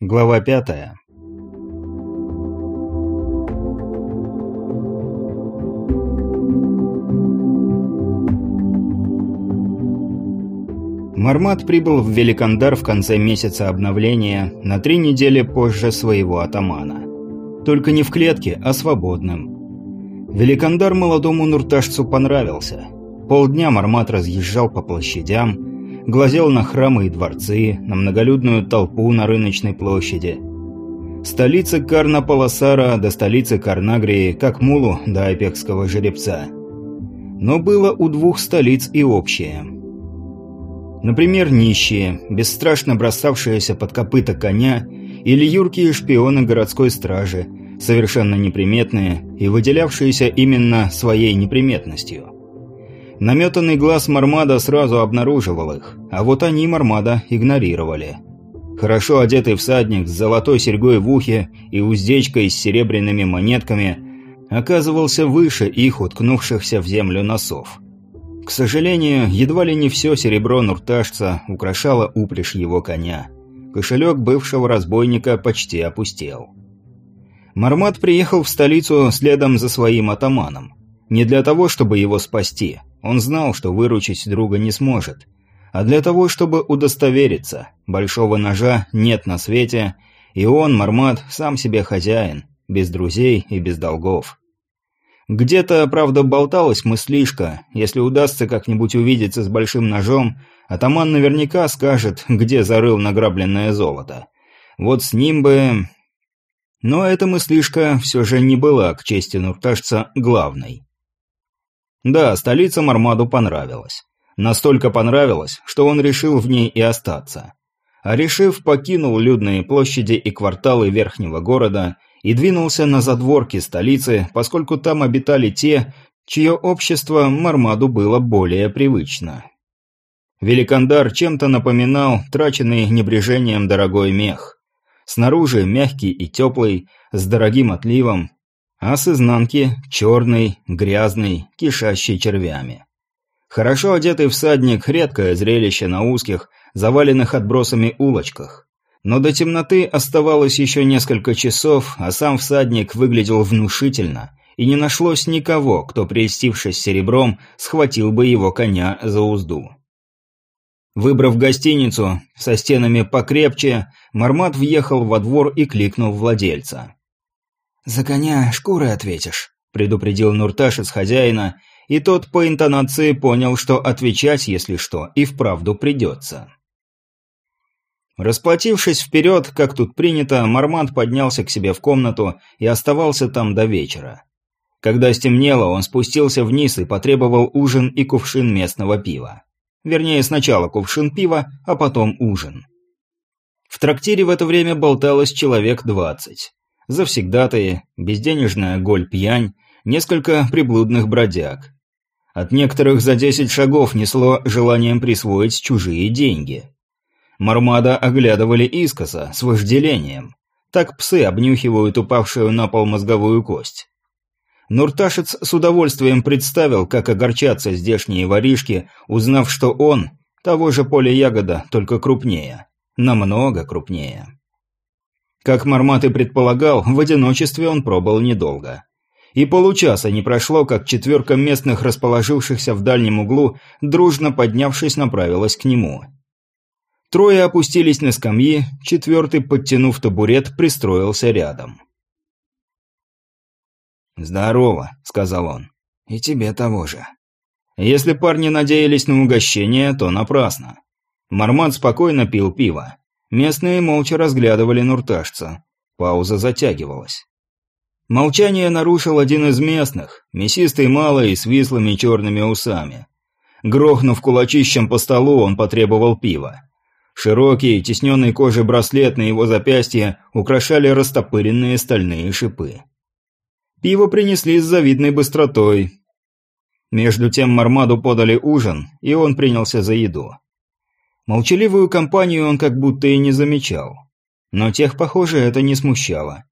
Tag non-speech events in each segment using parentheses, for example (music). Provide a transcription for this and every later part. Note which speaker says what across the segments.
Speaker 1: Глава пятая. Мармат прибыл в Великандар в конце месяца обновления, на три недели позже своего атамана. Только не в клетке, а свободным. Великандар молодому нурташцу понравился. Полдня Мармат разъезжал по площадям, глазел на храмы и дворцы, на многолюдную толпу на рыночной площади. Столица Карна-Паласара до столицы Карнагрии, как мулу до айпекского жеребца. Но было у двух столиц и общее. Например, нищие, бесстрашно бросавшиеся под копыта коня, или юркие шпионы городской стражи, совершенно неприметные и выделявшиеся именно своей неприметностью – Наметанный глаз Мармада сразу обнаруживал их, а вот они Мармада игнорировали. Хорошо одетый всадник с золотой серьгой в ухе и уздечкой с серебряными монетками оказывался выше их уткнувшихся в землю носов. К сожалению, едва ли не все серебро нурташца украшало упряжь его коня. Кошелек бывшего разбойника почти опустел. Мармат приехал в столицу следом за своим атаманом. Не для того, чтобы его спасти – он знал, что выручить друга не сможет. А для того, чтобы удостовериться, большого ножа нет на свете, и он, Мармат, сам себе хозяин, без друзей и без долгов. Где-то, правда, болталась мыслишка, если удастся как-нибудь увидеться с большим ножом, атаман наверняка скажет, где зарыл награбленное золото. Вот с ним бы... Но эта мыслишка все же не была, к чести нурташца, главной. Да, столица Мармаду понравилась. Настолько понравилась, что он решил в ней и остаться. А решив, покинул людные площади и кварталы верхнего города и двинулся на задворки столицы, поскольку там обитали те, чье общество Мармаду было более привычно. Великандар чем-то напоминал траченный небрежением дорогой мех. Снаружи мягкий и теплый, с дорогим отливом, а с изнанки черный, грязный, кишащий червями. Хорошо одетый всадник – редкое зрелище на узких, заваленных отбросами улочках. Но до темноты оставалось еще несколько часов, а сам всадник выглядел внушительно, и не нашлось никого, кто, прельстившись серебром, схватил бы его коня за узду. Выбрав гостиницу со стенами покрепче, Мармат въехал во двор и кликнул владельца.
Speaker 2: «За коня шкурой ответишь», – предупредил Нурташец хозяина,
Speaker 1: и тот по интонации понял, что отвечать, если что, и вправду придется. Расплатившись вперед, как тут принято, Мармант поднялся к себе в комнату и оставался там до вечера. Когда стемнело, он спустился вниз и потребовал ужин и кувшин местного пива. Вернее, сначала кувшин пива, а потом ужин. В трактире в это время болталось человек двадцать завсегдатые, безденежная голь-пьянь, несколько приблудных бродяг. От некоторых за десять шагов несло желанием присвоить чужие деньги. Мармада оглядывали искоса, с вожделением. Так псы обнюхивают упавшую на пол мозговую кость. Нурташец с удовольствием представил, как огорчатся здешние воришки, узнав, что он того же поля ягода, только крупнее. Намного крупнее. Как Мармат и предполагал, в одиночестве он пробыл недолго. И получаса не прошло, как четверка местных, расположившихся в дальнем углу, дружно поднявшись, направилась к нему. Трое опустились на скамьи, четвертый, подтянув табурет, пристроился рядом.
Speaker 2: «Здорово», — сказал он. «И тебе того же».
Speaker 1: Если парни надеялись на угощение, то напрасно. Мармат спокойно пил пиво. Местные молча разглядывали нурташца. Пауза затягивалась. Молчание нарушил один из местных, мясистый малый с вислыми черными усами. Грохнув кулачищем по столу, он потребовал пива. Широкий, тесненный кожей браслет на его запястье украшали растопыренные стальные шипы. Пиво принесли с завидной быстротой. Между тем Мармаду подали ужин, и он принялся за еду. Молчаливую компанию он как будто и не замечал. Но тех, похоже, это не смущало.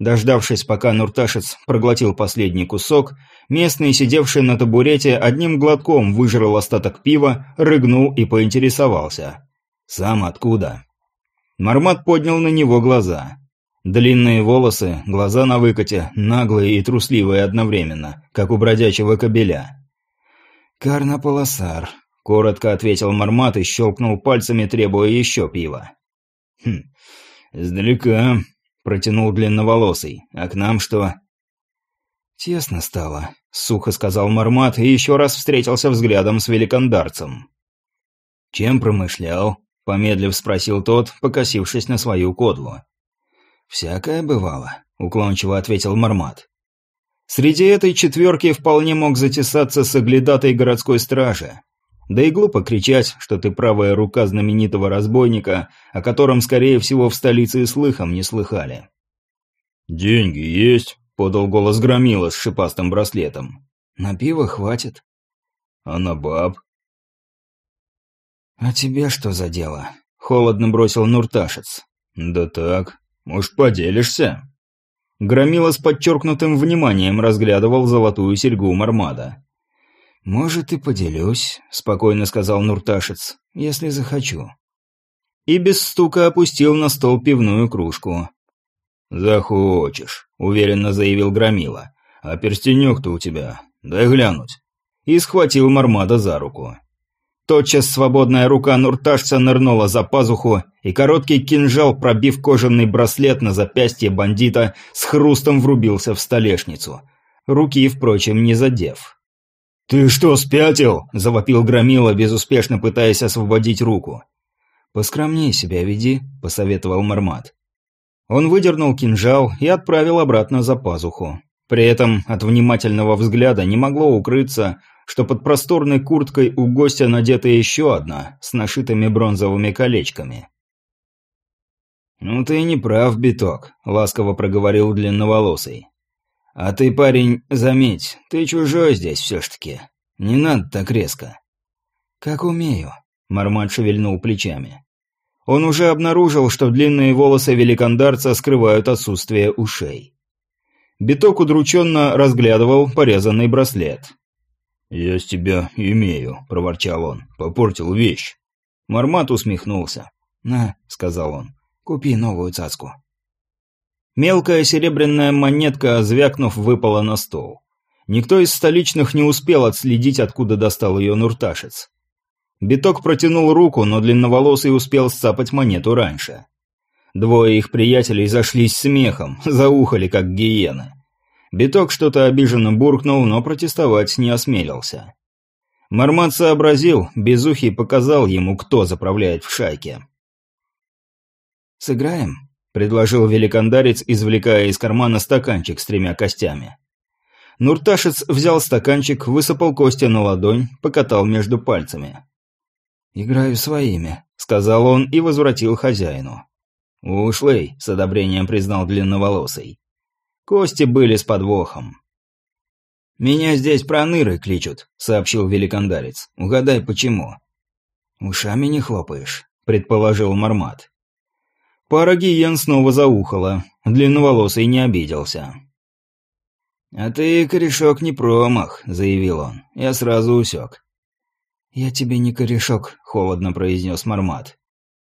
Speaker 1: Дождавшись, пока Нурташец проглотил последний кусок, местный, сидевший на табурете, одним глотком выжрал остаток пива, рыгнул и поинтересовался. «Сам откуда?» Мармат поднял на него глаза. Длинные волосы, глаза на выкате, наглые и трусливые одновременно, как у бродячего кобеля.
Speaker 2: «Карнополосар», —
Speaker 1: коротко ответил Мармат и щелкнул пальцами, требуя еще пива.
Speaker 2: «Хм, издалека», — протянул длинноволосый. «А к нам что?»
Speaker 1: «Тесно стало», — сухо сказал Мармат и еще раз встретился взглядом с великандарцем.
Speaker 2: «Чем промышлял?» — помедлив спросил тот, покосившись на свою кодлу.
Speaker 1: «Всякое бывало», — уклончиво ответил Мармат. Среди этой четверки вполне мог затесаться соглядатой городской стражи. Да и глупо кричать, что ты правая рука знаменитого разбойника, о котором, скорее всего, в столице и слыхом не слыхали.
Speaker 2: «Деньги есть?» — подал голос Громила с шипастым браслетом.
Speaker 1: «На пиво хватит».
Speaker 2: «А на баб?»
Speaker 1: «А тебе что за дело?» — холодно бросил Нурташец.
Speaker 2: «Да так. Может, поделишься?»
Speaker 1: Громила с подчеркнутым вниманием разглядывал золотую серьгу Мармада.
Speaker 2: «Может, и поделюсь», — спокойно сказал Нурташец, — «если захочу».
Speaker 1: И без стука опустил на стол пивную кружку.
Speaker 2: «Захочешь», — уверенно заявил Громила. «А перстенек-то у тебя. Дай глянуть».
Speaker 1: И схватил Мармада за руку. Тотчас свободная рука Нурташца нырнула за пазуху, и короткий кинжал, пробив кожаный браслет на запястье бандита, с хрустом врубился в столешницу. Руки, впрочем, не задев.
Speaker 2: «Ты что, спятил?» – завопил Громила, безуспешно пытаясь освободить руку.
Speaker 1: «Поскромнее себя веди», – посоветовал Мармат. Он выдернул кинжал и отправил обратно за пазуху. При этом от внимательного взгляда не могло укрыться, что под просторной курткой у гостя надета еще одна, с нашитыми бронзовыми колечками.
Speaker 2: «Ну ты не прав, Биток», — ласково проговорил длинноволосый. «А ты, парень, заметь, ты чужой здесь все ж таки. Не надо так резко».
Speaker 1: «Как умею», — Мармат шевельнул плечами. Он уже обнаружил, что длинные волосы великандарца скрывают отсутствие ушей. Биток удрученно разглядывал порезанный браслет.
Speaker 2: «Я с тебя имею», — проворчал он. «Попортил вещь».
Speaker 1: Мармат усмехнулся.
Speaker 2: «На», — сказал он, — «купи новую цацку».
Speaker 1: Мелкая серебряная монетка, звякнув, выпала на стол. Никто из столичных не успел отследить, откуда достал ее нурташец. Биток протянул руку, но длинноволосый успел сцапать монету раньше. Двое их приятелей зашлись смехом, (laughs) заухали, как гиены. Биток что-то обиженно буркнул, но протестовать не осмелился. Мармат сообразил, Безухий показал ему, кто заправляет в шайке.
Speaker 2: «Сыграем?»
Speaker 1: – предложил великандарец, извлекая из кармана стаканчик с тремя костями. Нурташец взял стаканчик, высыпал кости на ладонь, покатал между пальцами.
Speaker 2: «Играю своими», —
Speaker 1: сказал он и возвратил хозяину.
Speaker 2: «Ушлый», — с одобрением признал длинноволосый.
Speaker 1: Кости были с подвохом.
Speaker 2: «Меня здесь проныры кличут», — сообщил великандарец. «Угадай, почему?»
Speaker 1: «Ушами не хлопаешь», — предположил Мармат. Пара гиен снова заухала. Длинноволосый не обиделся.
Speaker 2: «А ты, корешок, не промах», — заявил он. «Я сразу усек».
Speaker 1: «Я тебе не корешок», — холодно произнес Мармат.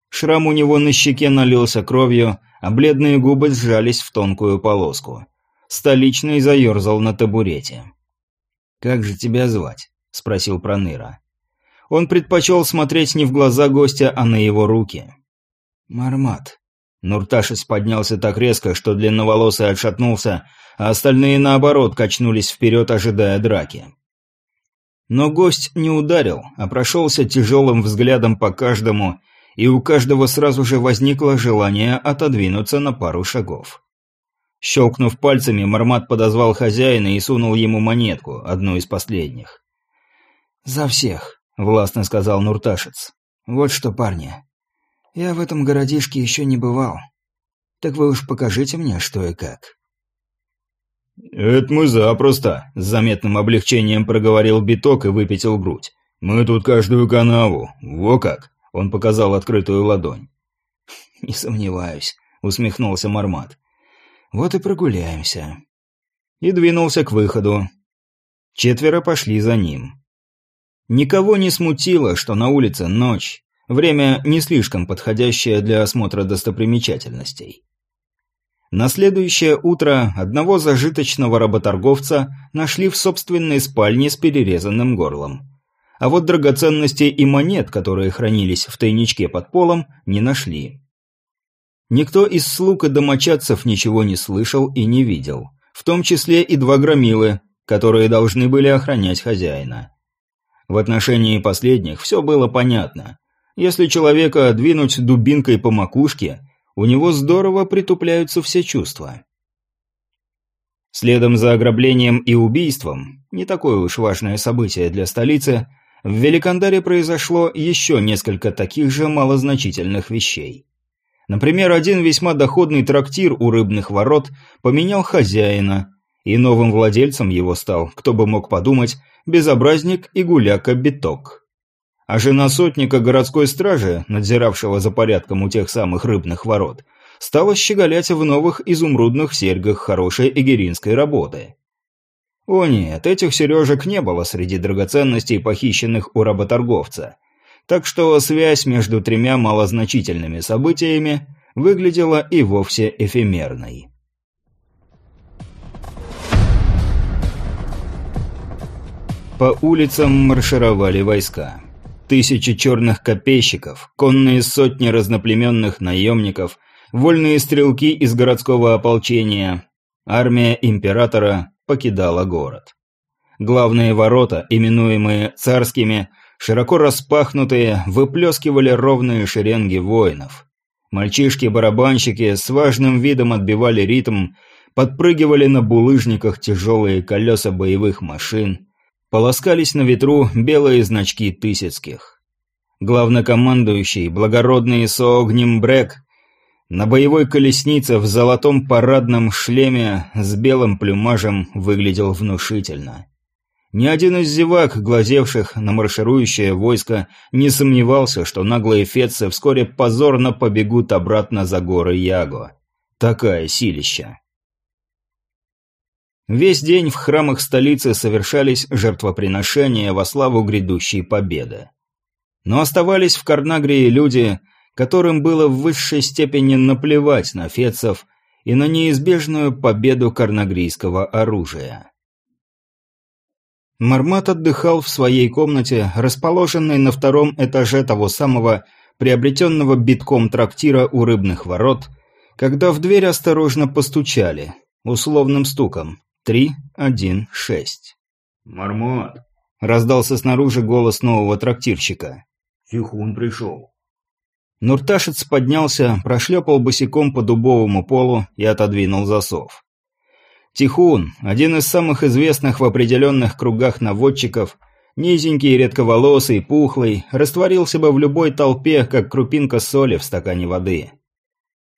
Speaker 1: Шрам у него на щеке налился кровью, а бледные губы сжались в тонкую полоску. Столичный заерзал на табурете.
Speaker 2: «Как же тебя звать?» – спросил Проныра.
Speaker 1: Он предпочел смотреть не в глаза гостя, а на его руки.
Speaker 2: «Мармат».
Speaker 1: Нурташис поднялся так резко, что длинноволосый отшатнулся, а остальные, наоборот, качнулись вперед, ожидая драки. Но гость не ударил, а прошелся тяжелым взглядом по каждому – и у каждого сразу же возникло желание отодвинуться на пару шагов. Щелкнув пальцами, Мармат подозвал хозяина и сунул ему монетку, одну из последних.
Speaker 2: «За всех», — властно сказал Нурташец. «Вот что, парни, я в этом городишке еще не бывал. Так вы уж покажите мне, что и как».
Speaker 1: «Это мы запросто», — с заметным облегчением проговорил биток и выпятил грудь. «Мы тут каждую канаву. Во как!» Он показал открытую ладонь. (laughs)
Speaker 2: «Не сомневаюсь», — усмехнулся Мармат. «Вот и прогуляемся».
Speaker 1: И двинулся к выходу. Четверо пошли за ним. Никого не смутило, что на улице ночь. Время не слишком подходящее для осмотра достопримечательностей. На следующее утро одного зажиточного работорговца нашли в собственной спальне с перерезанным горлом. А вот драгоценностей и монет, которые хранились в тайничке под полом, не нашли. Никто из слуг и домочадцев ничего не слышал и не видел, в том числе и два громилы, которые должны были охранять хозяина. В отношении последних все было понятно. Если человека двинуть дубинкой по макушке, у него здорово притупляются все чувства. Следом за ограблением и убийством, не такое уж важное событие для столицы, в Великандаре произошло еще несколько таких же малозначительных вещей. Например, один весьма доходный трактир у рыбных ворот поменял хозяина, и новым владельцем его стал, кто бы мог подумать, безобразник и гуляка-биток. А жена сотника городской стражи, надзиравшего за порядком у тех самых рыбных ворот, стала щеголять в новых изумрудных серьгах хорошей эгеринской работы. О нет, этих сережек не было среди драгоценностей, похищенных у работорговца. Так что связь между тремя малозначительными событиями выглядела и вовсе эфемерной. По улицам маршировали войска. Тысячи черных копейщиков, конные сотни разноплеменных наемников, вольные стрелки из городского ополчения. Армия императора покидала город. Главные ворота, именуемые царскими, широко распахнутые, выплескивали ровные шеренги воинов. Мальчишки-барабанщики с важным видом отбивали ритм, подпрыгивали на булыжниках тяжелые колеса боевых машин, полоскались на ветру белые значки Тысяцких. Главнокомандующий, благородный Соогним Брэк, на боевой колеснице в золотом парадном шлеме с белым плюмажем выглядел внушительно. Ни один из зевак, глазевших на марширующее войско, не сомневался, что наглые фетцы вскоре позорно побегут обратно за горы Яго. Такая силища. Весь день в храмах столицы совершались жертвоприношения во славу грядущей победы. Но оставались в Карнагрии люди, которым было в высшей степени наплевать на фецов и на неизбежную победу карнагрийского оружия. Мармат отдыхал в своей комнате, расположенной на втором этаже того самого приобретенного битком трактира у рыбных ворот, когда в дверь осторожно постучали, условным стуком. Три, один, шесть.
Speaker 2: «Мармот!»
Speaker 1: — раздался снаружи голос нового трактирщика.
Speaker 2: «Тихун пришел».
Speaker 1: Нурташец поднялся, прошлепал босиком по дубовому полу и отодвинул засов. Тихун, один из самых известных в определенных кругах наводчиков, низенький, редковолосый, пухлый, растворился бы в любой толпе, как крупинка соли в стакане воды.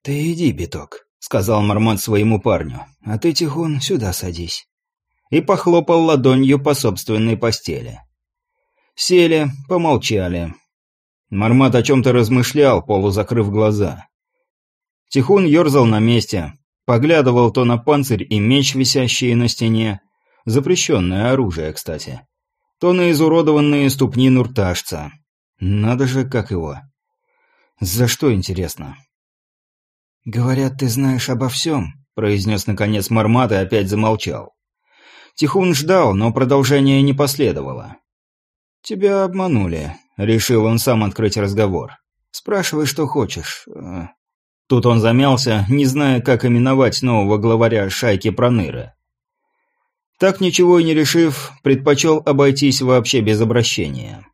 Speaker 1: «Ты иди, биток», сказал Мармот своему парню. «А ты, Тихун, сюда садись». И похлопал ладонью по собственной постели. Сели, помолчали. Мармат о чем-то размышлял, полузакрыв глаза. Тихун ерзал на месте, поглядывал то на панцирь и меч, висящие на стене, запрещенное оружие, кстати, то на изуродованные ступни нурташца. Надо же, как его. За что, интересно? «Говорят, ты знаешь обо всем», – произнес наконец Мармат и опять замолчал. Тихун ждал, но продолжения не последовало. «Тебя обманули», – решил он сам открыть разговор. «Спрашивай, что хочешь». Э, тут он замялся, не зная, как именовать нового главаря шайки Проныры. Так ничего и не решив, предпочел обойтись вообще без обращения.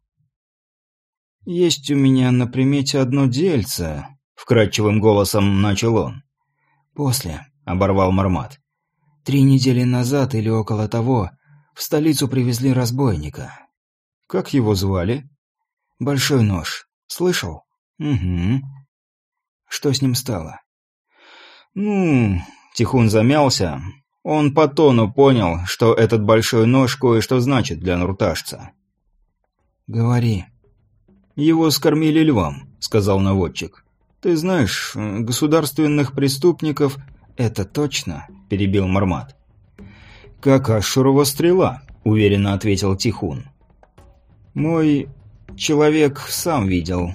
Speaker 1: «Есть у меня на примете одно дельце», вкрадчивым голосом начал он. «После», — оборвал Мармат. «Три недели назад или около того в столицу привезли разбойника». «Как его звали?» «Большой нож. Слышал?» «Угу». «Что с ним стало?» «Ну...» — Тихун замялся. Он по тону понял, что этот большой нож кое-что значит для нурташца. «Говори». «Его скормили львам», — сказал наводчик. «Ты знаешь, государственных преступников...» «Это точно?» – перебил Мармат. «Как Ашурова стрела», – уверенно ответил Тихун. «Мой человек сам видел.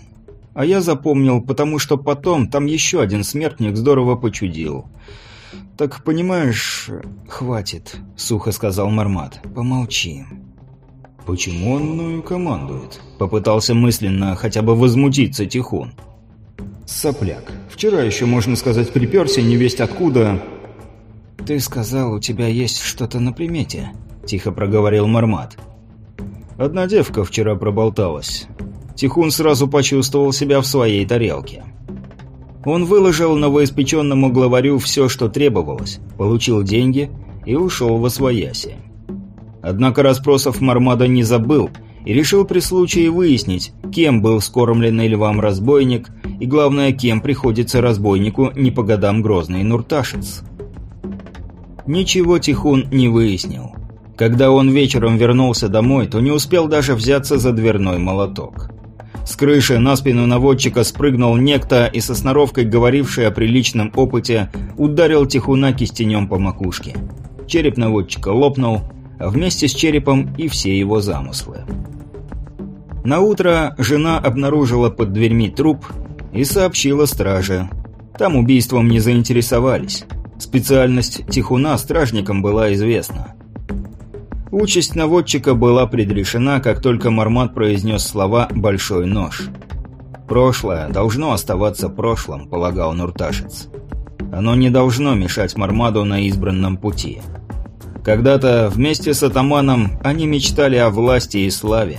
Speaker 1: А я запомнил, потому что потом там еще один смертник здорово почудил. «Так, понимаешь, хватит», — сухо сказал Мармат. «Помолчи».
Speaker 2: «Почему он мною командует?» Попытался мысленно хотя бы возмутиться Тихун.
Speaker 1: «Сопляк. Вчера еще, можно сказать, приперся невесть откуда...» «Ты сказал, у тебя есть что-то на примете», — тихо проговорил Мармат.
Speaker 2: «Одна девка вчера проболталась». Тихун сразу почувствовал себя в своей тарелке. Он выложил новоиспеченному главарю все, что требовалось, получил деньги и ушел во свояси. Однако расспросов Мармада не забыл и решил при случае выяснить, кем был скормленный львам разбойник и, главное, кем приходится разбойнику не по годам грозный Нурташец. Ничего Тихун не выяснил. Когда он вечером вернулся домой, то не успел даже взяться за дверной молоток. С крыши на спину наводчика спрыгнул некто и со сноровкой, говоривший о приличном опыте, ударил Тихуна кистенем по макушке. Череп наводчика лопнул, вместе с черепом и все его замыслы. На утро жена обнаружила под дверьми труп и сообщила страже. Там убийством не заинтересовались. Специальность Тихуна стражникам была известна. Участь наводчика была предрешена, как только Мармат произнес слова «большой нож». «Прошлое должно оставаться прошлым», — полагал Нурташец. «Оно не должно мешать Мармаду на избранном пути». Когда-то вместе с атаманом они мечтали о власти и славе.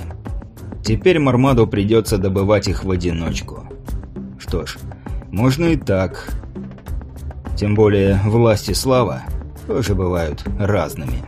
Speaker 2: Теперь Мармаду придется добывать их в одиночку. Что ж, можно и так. Тем более власть и слава тоже бывают разными.